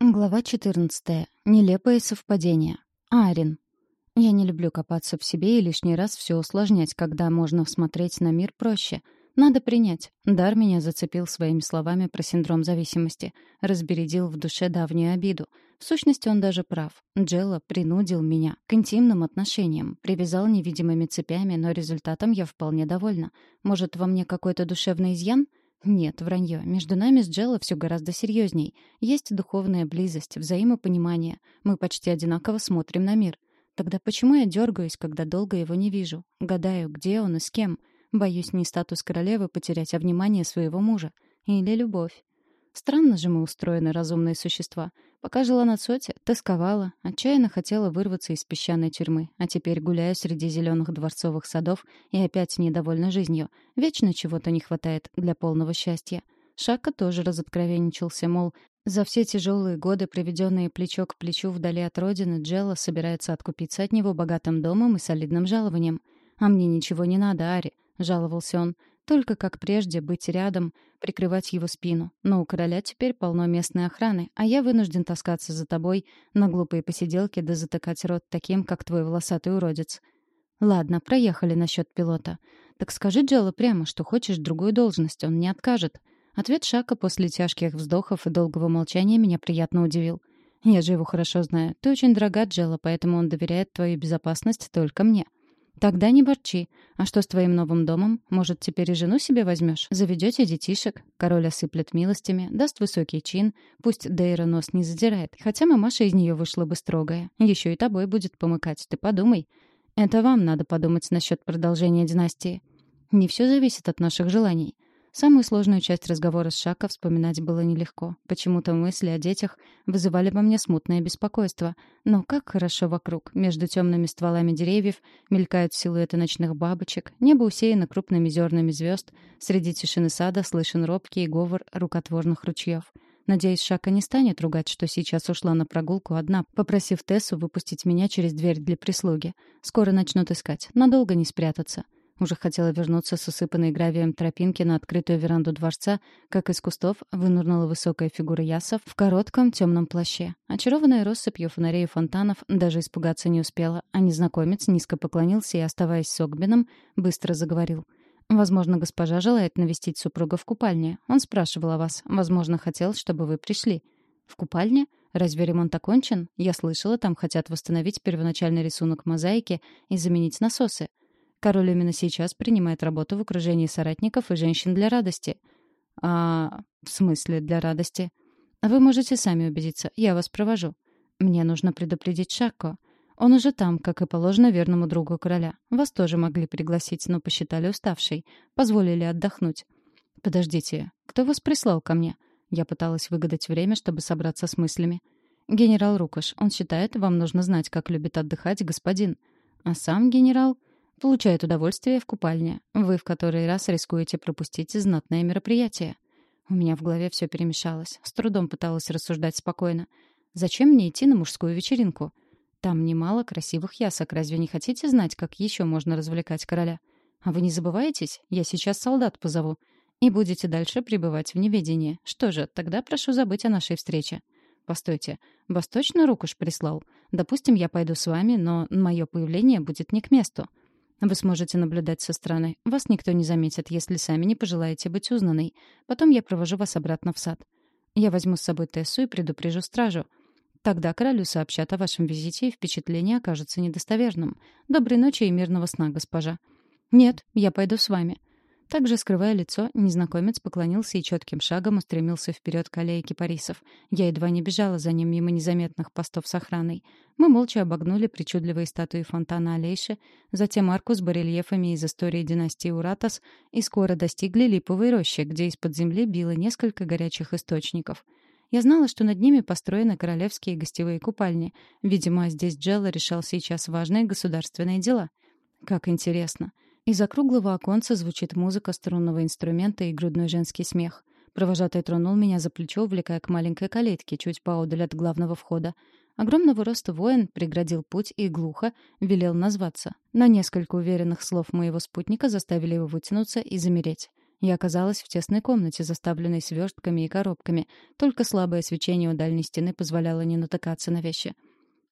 Глава 14. Нелепые совпадения. Арин. Я не люблю копаться в себе и лишний раз все усложнять, когда можно смотреть на мир проще. Надо принять. Дар меня зацепил своими словами про синдром зависимости. Разбередил в душе давнюю обиду. В сущности, он даже прав. Джелла принудил меня к интимным отношениям, привязал невидимыми цепями, но результатом я вполне довольна. Может, во мне какой-то душевный изъян? Нет, вранье. Между нами с Джелло все гораздо серьезней. Есть духовная близость, взаимопонимание. Мы почти одинаково смотрим на мир. Тогда почему я дергаюсь, когда долго его не вижу? Гадаю, где он и с кем? Боюсь не статус королевы потерять, а внимание своего мужа. Или любовь. Странно же мы устроены, разумные существа. Пока жила на соте, тосковала, отчаянно хотела вырваться из песчаной тюрьмы, а теперь гуляю среди зеленых дворцовых садов и опять недовольна жизнью. Вечно чего-то не хватает для полного счастья. Шака тоже разоткровенничался, мол, за все тяжелые годы, проведенные плечо к плечу вдали от родины, Джелла собирается откупиться от него богатым домом и солидным жалованием. «А мне ничего не надо, Ари», — жаловался он. Только как прежде быть рядом, прикрывать его спину. Но у короля теперь полно местной охраны, а я вынужден таскаться за тобой на глупые посиделки да затыкать рот таким, как твой волосатый уродец. Ладно, проехали насчет пилота. Так скажи Джелло прямо, что хочешь другую должность, он не откажет. Ответ Шака после тяжких вздохов и долгого молчания меня приятно удивил. Я же его хорошо знаю. Ты очень дорога, Джелло, поэтому он доверяет твою безопасность только мне. Тогда не борчи. А что с твоим новым домом? Может, теперь и жену себе возьмешь? Заведете детишек? Король осыплет милостями, даст высокий чин. Пусть Дейра нос не задирает. Хотя мамаша из нее вышла бы строгая. Еще и тобой будет помыкать. Ты подумай. Это вам надо подумать насчет продолжения династии. Не все зависит от наших желаний. Самую сложную часть разговора с Шака вспоминать было нелегко. Почему-то мысли о детях вызывали во мне смутное беспокойство. Но как хорошо вокруг. Между темными стволами деревьев мелькают силуэты ночных бабочек, небо усеяно крупными зернами звезд, среди тишины сада слышен робкий говор рукотворных ручьев. Надеюсь, Шака не станет ругать, что сейчас ушла на прогулку одна, попросив Тессу выпустить меня через дверь для прислуги. Скоро начнут искать. Надолго не спрятаться. Уже хотела вернуться с усыпанной гравием тропинки на открытую веранду дворца, как из кустов вынырнула высокая фигура Ясов в коротком темном плаще. Очарованная россыпью фонарей и фонтанов даже испугаться не успела, а незнакомец низко поклонился и, оставаясь с Огбином, быстро заговорил. «Возможно, госпожа желает навестить супруга в купальне. Он спрашивал о вас. Возможно, хотел, чтобы вы пришли». «В купальне? Разве ремонт окончен? Я слышала, там хотят восстановить первоначальный рисунок мозаики и заменить насосы. Король именно сейчас принимает работу в окружении соратников и женщин для радости. А в смысле для радости? Вы можете сами убедиться. Я вас провожу. Мне нужно предупредить Шакко. Он уже там, как и положено верному другу короля. Вас тоже могли пригласить, но посчитали уставшей. Позволили отдохнуть. Подождите, кто вас прислал ко мне? Я пыталась выгадать время, чтобы собраться с мыслями. Генерал Рукаш. Он считает, вам нужно знать, как любит отдыхать господин. А сам генерал получает удовольствие в купальне. Вы в который раз рискуете пропустить знатное мероприятие. У меня в голове все перемешалось. С трудом пыталась рассуждать спокойно. Зачем мне идти на мужскую вечеринку? Там немало красивых ясок. Разве не хотите знать, как еще можно развлекать короля? А вы не забываетесь? Я сейчас солдат позову. И будете дальше пребывать в неведении. Что же, тогда прошу забыть о нашей встрече. Постойте, вас точно Рукуш прислал? Допустим, я пойду с вами, но мое появление будет не к месту. Вы сможете наблюдать со стороны. Вас никто не заметит, если сами не пожелаете быть узнанной. Потом я провожу вас обратно в сад. Я возьму с собой Тессу и предупрежу стражу. Тогда королю сообщат о вашем визите, и впечатление окажется недостоверным. Доброй ночи и мирного сна, госпожа. Нет, я пойду с вами. Также, скрывая лицо, незнакомец поклонился и четким шагом устремился вперед к аллее кипарисов. Я едва не бежала за ним мимо незаметных постов с охраной. Мы молча обогнули причудливые статуи фонтана Алейши, затем арку с барельефами из истории династии Уратас и скоро достигли липовой рощи, где из-под земли било несколько горячих источников. Я знала, что над ними построены королевские гостевые купальни. Видимо, здесь Джелла решал сейчас важные государственные дела. Как интересно. Из округлого оконца звучит музыка струнного инструмента и грудной женский смех. Провожатый тронул меня за плечо, увлекая к маленькой калитке, чуть поодаль от главного входа. Огромного роста воин преградил путь и глухо велел назваться. На несколько уверенных слов моего спутника заставили его вытянуться и замереть. Я оказалась в тесной комнате, заставленной свертками и коробками. Только слабое свечение у дальней стены позволяло не натыкаться на вещи.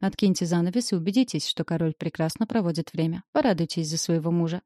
Откиньте занавес и убедитесь, что король прекрасно проводит время. Порадуйтесь за своего мужа.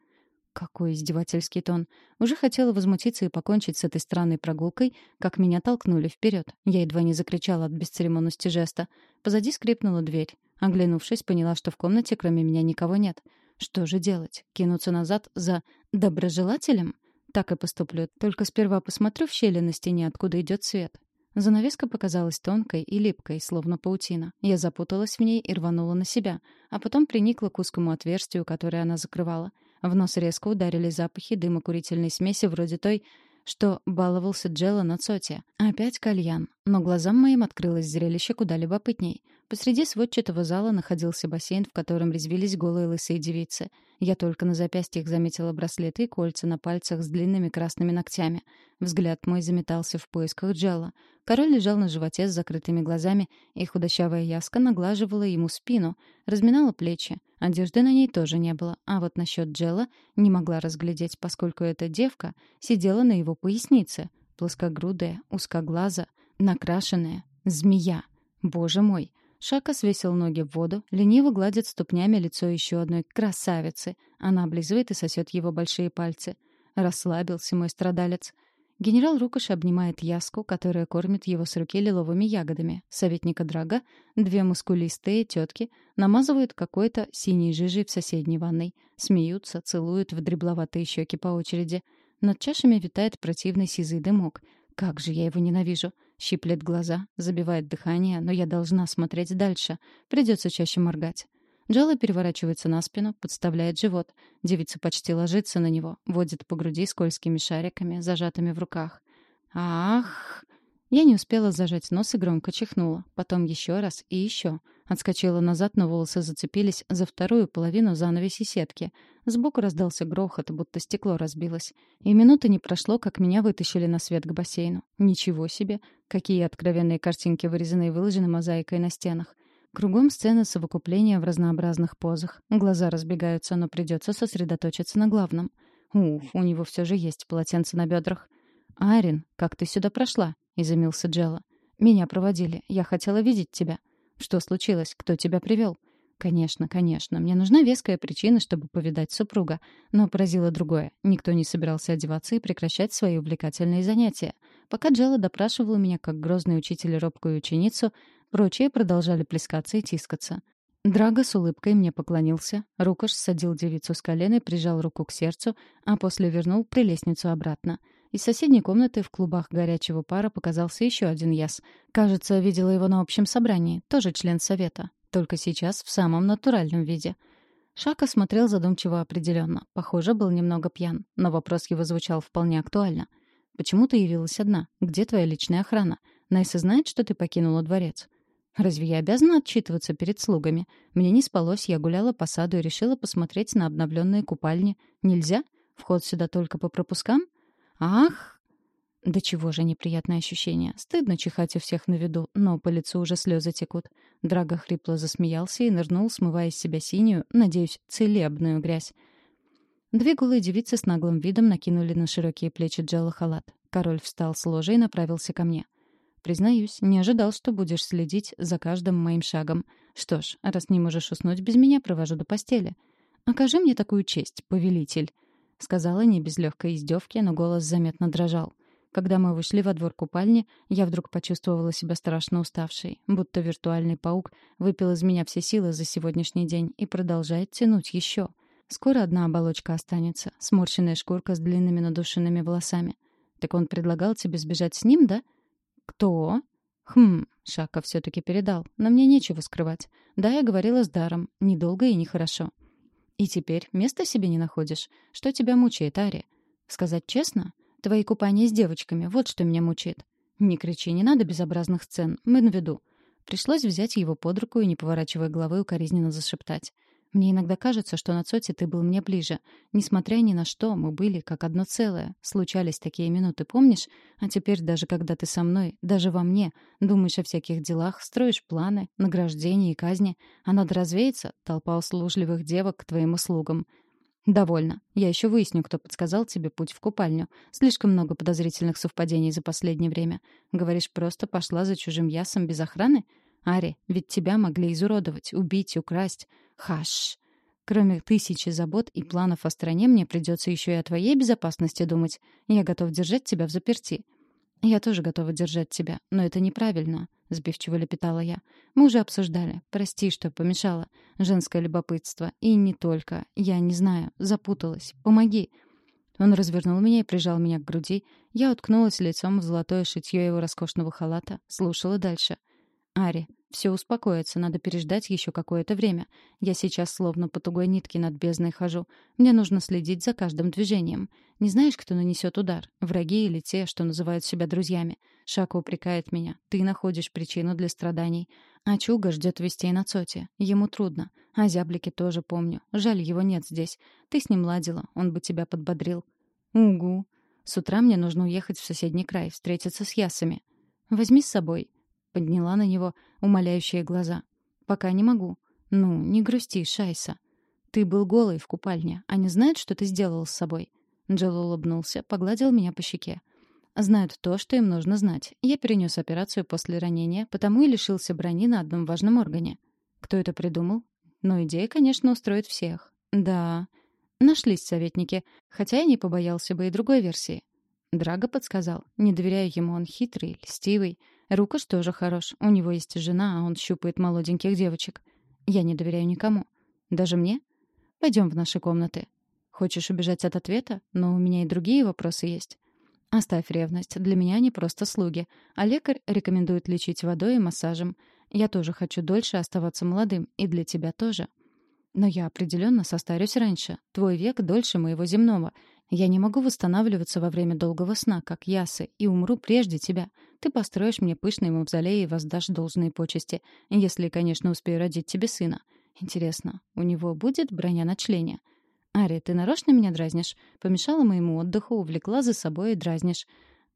Какой издевательский тон. Уже хотела возмутиться и покончить с этой странной прогулкой, как меня толкнули вперед. Я едва не закричала от бесцеремонности жеста. Позади скрипнула дверь. Оглянувшись, поняла, что в комнате кроме меня никого нет. Что же делать? Кинуться назад за доброжелателем? Так и поступлю. Только сперва посмотрю в щели на стене, откуда идет свет. Занавеска показалась тонкой и липкой, словно паутина. Я запуталась в ней и рванула на себя, а потом приникла к узкому отверстию, которое она закрывала. В нос резко ударили запахи дыма курительной смеси вроде той, что баловался Джелла на Цоте. Опять кальян. Но глазам моим открылось зрелище куда любопытней. Посреди сводчатого зала находился бассейн, в котором резвились голые лысые девицы. Я только на запястьях заметила браслеты и кольца на пальцах с длинными красными ногтями. Взгляд мой заметался в поисках Джелла. Король лежал на животе с закрытыми глазами, и худощавая яска наглаживала ему спину, разминала плечи. Одежды на ней тоже не было, а вот насчет Джелла не могла разглядеть, поскольку эта девка сидела на его пояснице, плоскогрудая, узкоглаза, накрашенная, змея. Боже мой! Шака свесил ноги в воду, лениво гладит ступнями лицо еще одной красавицы. Она облизывает и сосет его большие пальцы. Расслабился мой страдалец. Генерал Рукаш обнимает Яску, которая кормит его с руки лиловыми ягодами. Советника Драга, две мускулистые тетки, намазывают какой-то синей жижей в соседней ванной. Смеются, целуют в дребловатые щеки по очереди. Над чашами витает противный сизый дымок. Как же я его ненавижу. Щиплет глаза, забивает дыхание, но я должна смотреть дальше. Придется чаще моргать. Джала переворачивается на спину, подставляет живот. Девица почти ложится на него, водит по груди скользкими шариками, зажатыми в руках. «Ах!» Я не успела зажать нос и громко чихнула. Потом еще раз и еще. Отскочила назад, но волосы зацепились за вторую половину занавеси сетки. Сбоку раздался грохот, будто стекло разбилось. И минуты не прошло, как меня вытащили на свет к бассейну. Ничего себе! Какие откровенные картинки вырезаны и выложены мозаикой на стенах. Кругом сцены совокупления в разнообразных позах. Глаза разбегаются, но придется сосредоточиться на главном. Уф, у него все же есть полотенце на бедрах. «Арин, как ты сюда прошла?» — изумился Джелла. «Меня проводили. Я хотела видеть тебя». «Что случилось? Кто тебя привел?» «Конечно, конечно. Мне нужна веская причина, чтобы повидать супруга. Но поразило другое. Никто не собирался одеваться и прекращать свои увлекательные занятия. Пока Джелла допрашивала меня как грозный учитель робкую ученицу, Прочие продолжали плескаться и тискаться. Драго с улыбкой мне поклонился. Рукаш садил девицу с колена и прижал руку к сердцу, а после вернул прелестницу обратно. Из соседней комнаты в клубах горячего пара показался еще один яс. Кажется, видела его на общем собрании, тоже член совета. Только сейчас в самом натуральном виде. Шака смотрел задумчиво определенно. Похоже, был немного пьян, но вопрос его звучал вполне актуально. «Почему ты явилась одна? Где твоя личная охрана? Найса знает, что ты покинула дворец?» Разве я обязана отчитываться перед слугами? Мне не спалось, я гуляла по саду и решила посмотреть на обновленные купальни. Нельзя? Вход сюда только по пропускам? Ах! Да чего же неприятное ощущение. Стыдно чихать у всех на виду, но по лицу уже слезы текут. Драго хрипло засмеялся и нырнул, смывая из себя синюю, надеюсь, целебную грязь. Две голые девицы с наглым видом накинули на широкие плечи Джелла халат. Король встал с ложа и направился ко мне. Признаюсь, не ожидал, что будешь следить за каждым моим шагом. Что ж, раз не можешь уснуть без меня, провожу до постели. Окажи мне такую честь, повелитель, сказала не без легкой издевки, но голос заметно дрожал. Когда мы вышли во двор купальни, я вдруг почувствовала себя страшно уставшей, будто виртуальный паук выпил из меня все силы за сегодняшний день и продолжает тянуть еще. Скоро одна оболочка останется, сморщенная шкурка с длинными надушенными волосами. Так он предлагал тебе сбежать с ним, да? «Кто?» «Хм, Шака все-таки передал, но мне нечего скрывать. Да, я говорила с даром, недолго и нехорошо». «И теперь места себе не находишь? Что тебя мучает, Ари?» «Сказать честно? Твои купания с девочками, вот что меня мучает». «Не кричи, не надо безобразных сцен, мы на виду». Пришлось взять его под руку и, не поворачивая головы, укоризненно зашептать. Мне иногда кажется, что на Цоте ты был мне ближе. Несмотря ни на что, мы были как одно целое. Случались такие минуты, помнишь? А теперь даже когда ты со мной, даже во мне, думаешь о всяких делах, строишь планы, награждения и казни, а надо развеяться, толпа услужливых девок к твоим услугам. «Довольно. Я еще выясню, кто подсказал тебе путь в купальню. Слишком много подозрительных совпадений за последнее время. Говоришь, просто пошла за чужим ясом без охраны? Ари, ведь тебя могли изуродовать, убить, украсть. Хаш. Кроме тысячи забот и планов о стране, мне придется еще и о твоей безопасности думать. Я готов держать тебя в заперти. «Я тоже готова держать тебя, но это неправильно», — сбивчиво лепетала я. «Мы уже обсуждали. Прости, что помешала. Женское любопытство. И не только. Я не знаю. Запуталась. Помоги». Он развернул меня и прижал меня к груди. Я уткнулась лицом в золотое шитье его роскошного халата, слушала дальше. «Ари, все успокоится, надо переждать еще какое-то время. Я сейчас словно по тугой нитке над бездной хожу. Мне нужно следить за каждым движением. Не знаешь, кто нанесет удар? Враги или те, что называют себя друзьями? Шака упрекает меня. Ты находишь причину для страданий. А Чуга ждет вестей на Цоте. Ему трудно. А зяблики тоже помню. Жаль, его нет здесь. Ты с ним ладила, он бы тебя подбодрил. Угу. С утра мне нужно уехать в соседний край, встретиться с ясами. Возьми с собой подняла на него умоляющие глаза. «Пока не могу». «Ну, не грусти, Шайса. Ты был голый в купальне. Они знают, что ты сделал с собой?» Джел улыбнулся, погладил меня по щеке. «Знают то, что им нужно знать. Я перенес операцию после ранения, потому и лишился брони на одном важном органе». «Кто это придумал?» «Ну, идея, конечно, устроит всех». «Да». Нашлись советники, хотя я не побоялся бы и другой версии. Драго подсказал. Не доверяю ему, он хитрый, льстивый. Рукаш тоже хорош. У него есть жена, а он щупает молоденьких девочек. Я не доверяю никому. Даже мне? Пойдем в наши комнаты. Хочешь убежать от ответа? Но у меня и другие вопросы есть. Оставь ревность. Для меня они просто слуги. А лекарь рекомендует лечить водой и массажем. Я тоже хочу дольше оставаться молодым. И для тебя тоже. Но я определенно состарюсь раньше. Твой век дольше моего земного. Я не могу восстанавливаться во время долгого сна, как ясы, и умру прежде тебя. Ты построишь мне пышный мавзолей и воздашь должные почести, если, конечно, успею родить тебе сына. Интересно, у него будет броня на члене? Ари, ты нарочно меня дразнишь? Помешала моему отдыху, увлекла за собой и дразнишь.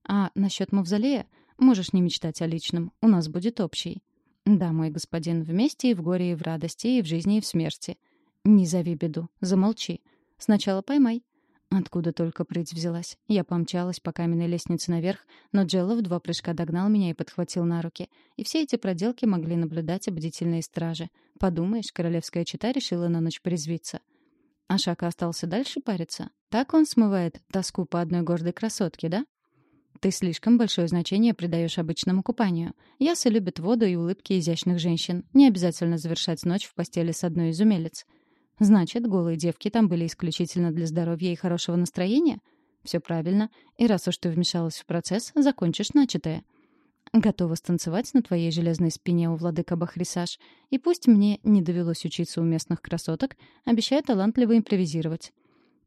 А насчет мавзолея? Можешь не мечтать о личном. У нас будет общий. Да, мой господин, вместе и в горе, и в радости, и в жизни, и в смерти. Не зови беду, замолчи. Сначала поймай, Откуда только прыть взялась. Я помчалась по каменной лестнице наверх, но Джелла в два прыжка догнал меня и подхватил на руки. И все эти проделки могли наблюдать бдительные стражи. Подумаешь, королевская чита решила на ночь порезвиться. А Шака остался дальше париться? Так он смывает тоску по одной гордой красотке, да? Ты слишком большое значение придаешь обычному купанию. Ясы любят воду и улыбки изящных женщин. Не обязательно завершать ночь в постели с одной из умелец. Значит, голые девки там были исключительно для здоровья и хорошего настроения? Все правильно. И раз уж ты вмешалась в процесс, закончишь начатое. Готова станцевать на твоей железной спине у владыка Бахрисаж. И пусть мне не довелось учиться у местных красоток, обещаю талантливо импровизировать.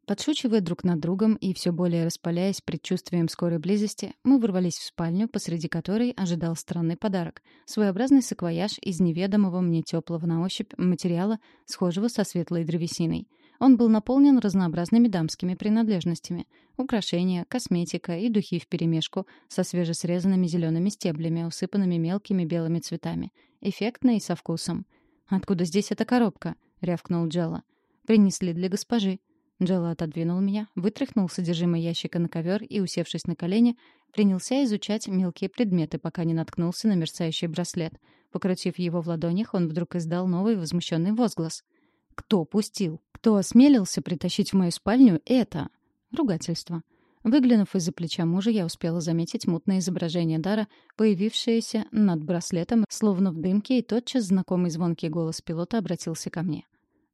Подшучивая друг над другом и все более распаляясь предчувствием скорой близости, мы ворвались в спальню, посреди которой ожидал странный подарок — своеобразный саквояж из неведомого мне теплого на ощупь материала, схожего со светлой древесиной. Он был наполнен разнообразными дамскими принадлежностями — украшения, косметика и духи вперемешку со свежесрезанными зелеными стеблями, усыпанными мелкими белыми цветами. Эффектно и со вкусом. «Откуда здесь эта коробка?» — рявкнул Джелла. «Принесли для госпожи», Джелла отодвинул меня, вытряхнул содержимое ящика на ковер и, усевшись на колени, принялся изучать мелкие предметы, пока не наткнулся на мерцающий браслет. Покрутив его в ладонях, он вдруг издал новый возмущенный возглас. «Кто пустил? Кто осмелился притащить в мою спальню это?» Ругательство. Выглянув из-за плеча мужа, я успела заметить мутное изображение Дара, появившееся над браслетом, словно в дымке, и тотчас знакомый звонкий голос пилота обратился ко мне.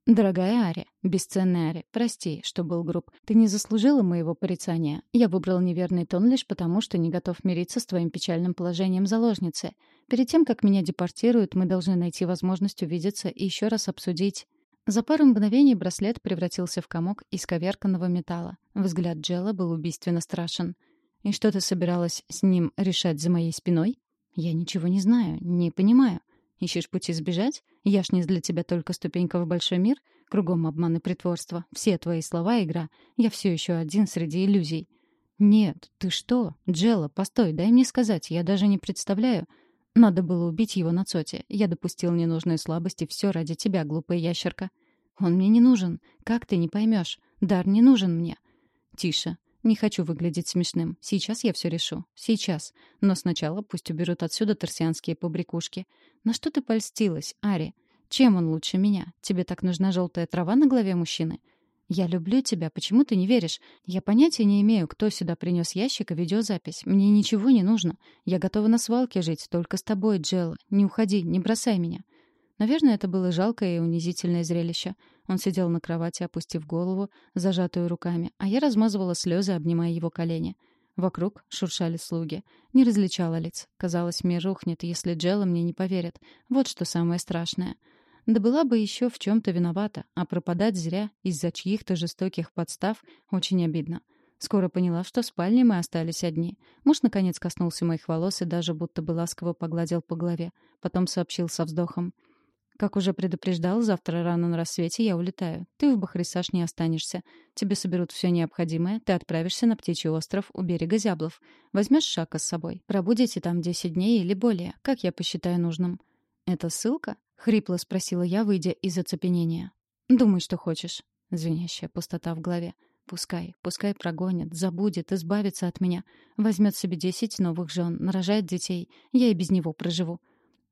«Дорогая Ари, бесценная Ари, прости, что был груб. Ты не заслужила моего порицания. Я выбрал неверный тон лишь потому, что не готов мириться с твоим печальным положением заложницы. Перед тем, как меня депортируют, мы должны найти возможность увидеться и еще раз обсудить». За пару мгновений браслет превратился в комок из коверканного металла. Взгляд Джелла был убийственно страшен. «И что ты собиралась с ним решать за моей спиной?» «Я ничего не знаю, не понимаю. Ищешь пути сбежать? Я ж не для тебя только ступенька в большой мир. Кругом обман и притворство. Все твои слова — игра. Я все еще один среди иллюзий. Нет, ты что? Джелла, постой, дай мне сказать. Я даже не представляю. Надо было убить его на цоте. Я допустил ненужную слабость, и все ради тебя, глупая ящерка. Он мне не нужен. Как ты не поймешь? Дар не нужен мне. Тише. Не хочу выглядеть смешным. Сейчас я все решу. Сейчас. Но сначала пусть уберут отсюда торсианские побрякушки. На что ты польстилась, Ари? Чем он лучше меня? Тебе так нужна желтая трава на голове мужчины? «Я люблю тебя. Почему ты не веришь? Я понятия не имею, кто сюда принес ящик и видеозапись. Мне ничего не нужно. Я готова на свалке жить, только с тобой, Джелла. Не уходи, не бросай меня». Наверное, это было жалкое и унизительное зрелище. Он сидел на кровати, опустив голову, зажатую руками, а я размазывала слезы, обнимая его колени. Вокруг шуршали слуги. Не различала лиц. Казалось, мир рухнет, если Джелла мне не поверит. Вот что самое страшное. Да была бы еще в чем-то виновата, а пропадать зря из-за чьих-то жестоких подстав очень обидно. Скоро поняла, что в спальне мы остались одни. Муж, наконец, коснулся моих волос и даже будто бы ласково погладил по голове. Потом сообщил со вздохом. «Как уже предупреждал, завтра рано на рассвете я улетаю. Ты в Бахрисаш не останешься. Тебе соберут все необходимое. Ты отправишься на Птичий остров у берега Зяблов. Возьмешь Шака с собой. Пробудете там 10 дней или более, как я посчитаю нужным». «Это ссылка?» — хрипло спросила я, выйдя из оцепенения. «Думай, что хочешь». Звенящая пустота в голове. Пускай, пускай прогонит, забудет, избавится от меня. Возьмет себе десять новых жен, нарожает детей. Я и без него проживу.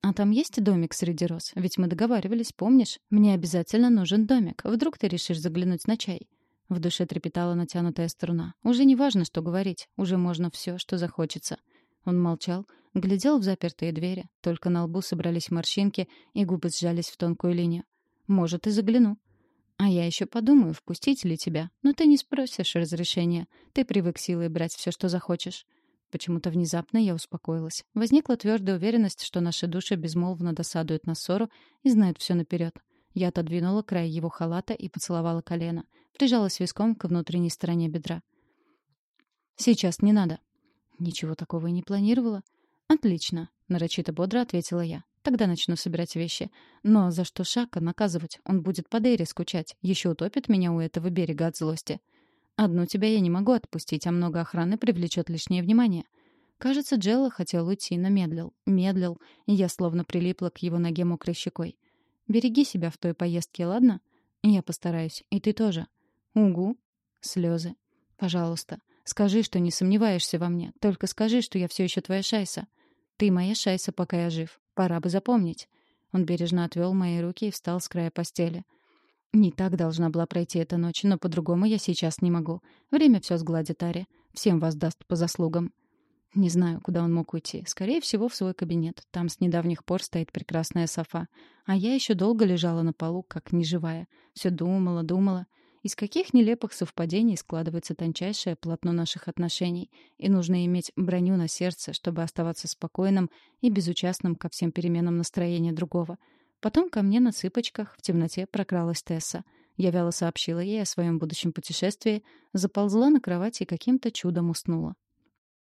А там есть домик среди роз? Ведь мы договаривались, помнишь? Мне обязательно нужен домик. Вдруг ты решишь заглянуть на чай? В душе трепетала натянутая струна. Уже не важно, что говорить. Уже можно все, что захочется. Он молчал, глядел в запертые двери, только на лбу собрались морщинки, и губы сжались в тонкую линию. «Может, и загляну». «А я еще подумаю, впустить ли тебя. Но ты не спросишь разрешения. Ты привык силой брать все, что захочешь». Почему-то внезапно я успокоилась. Возникла твердая уверенность, что наши души безмолвно досадуют на ссору и знают все наперед. Я отодвинула край его халата и поцеловала колено. Прижалась виском к внутренней стороне бедра. «Сейчас не надо», Ничего такого и не планировала. Отлично, нарочито бодро ответила я. Тогда начну собирать вещи. Но за что Шака наказывать? Он будет по Дейре скучать. Еще утопит меня у этого берега от злости. Одну тебя я не могу отпустить, а много охраны привлечет лишнее внимание. Кажется, Джелла хотел уйти, но медлил. Медлил, и я словно прилипла к его ноге мокрой щекой. «Береги себя в той поездке, ладно?» «Я постараюсь. И ты тоже». «Угу». Слезы. «Пожалуйста. Скажи, что не сомневаешься во мне. Только скажи, что я все еще твоя шайса. Ты моя шайса, пока я жив. Пора бы запомнить. Он бережно отвел мои руки и встал с края постели. Не так должна была пройти эта ночь, но по-другому я сейчас не могу. Время все сгладит, Ари. Всем воздаст по заслугам. Не знаю, куда он мог уйти. Скорее всего, в свой кабинет. Там с недавних пор стоит прекрасная софа. А я еще долго лежала на полу, как неживая. Все думала, думала. Из каких нелепых совпадений складывается тончайшее полотно наших отношений, и нужно иметь броню на сердце, чтобы оставаться спокойным и безучастным ко всем переменам настроения другого. Потом ко мне на цыпочках в темноте прокралась Тесса. Я вяло сообщила ей о своем будущем путешествии, заползла на кровать и каким-то чудом уснула.